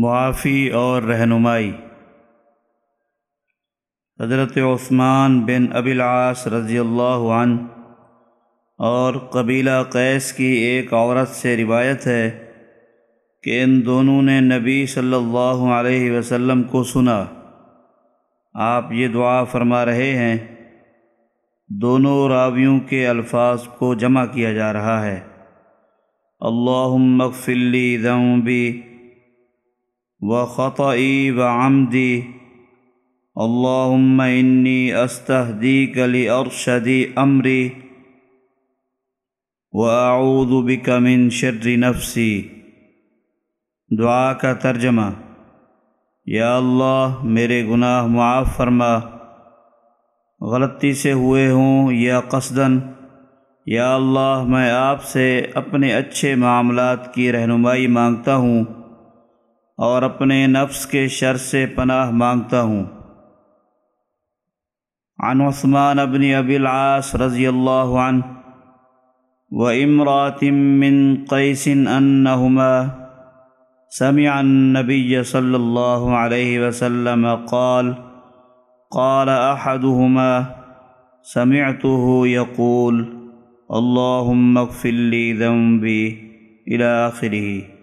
معافی اور رہنمائی۔ حضرت عثمان بن ابی العاص رضی اللہ عنہ اور قبیلہ قیس کی ایک عورت سے روایت ہے کہ ان دونوں نے نبی صلی اللہ علیہ وسلم کو سنا۔ آپ یہ دعا فرما رہے ہیں، دونوں راویوں کے الفاظ کو جمع کیا جا رہا ہے۔ اللہم اغفر لی ذنبی وخطئی وعمدی اللہم انی استہدیک لأرشدی امری واعوذ بک من شر نفسی دعا کا ترجمہ یا اللہ میرے گناہ معاف فرما. غلطی سے ہوئے ہوں یا قصدن یا اللہ، میں آپ سے اپنے اچھے معاملات کی رہنمائی مانگتا ہوں۔ اور اپنے نفس کے شر سے پناہ مانگتا ہوں۔ عن عثمان ابن ابی العاص رضی اللہ عنہ و امرات من قیس انہما سمع النبی صلی اللہ علیہ وسلم قال قال احدهما سمعته يقول اللهم اغفر لي ذنبي الى آخره۔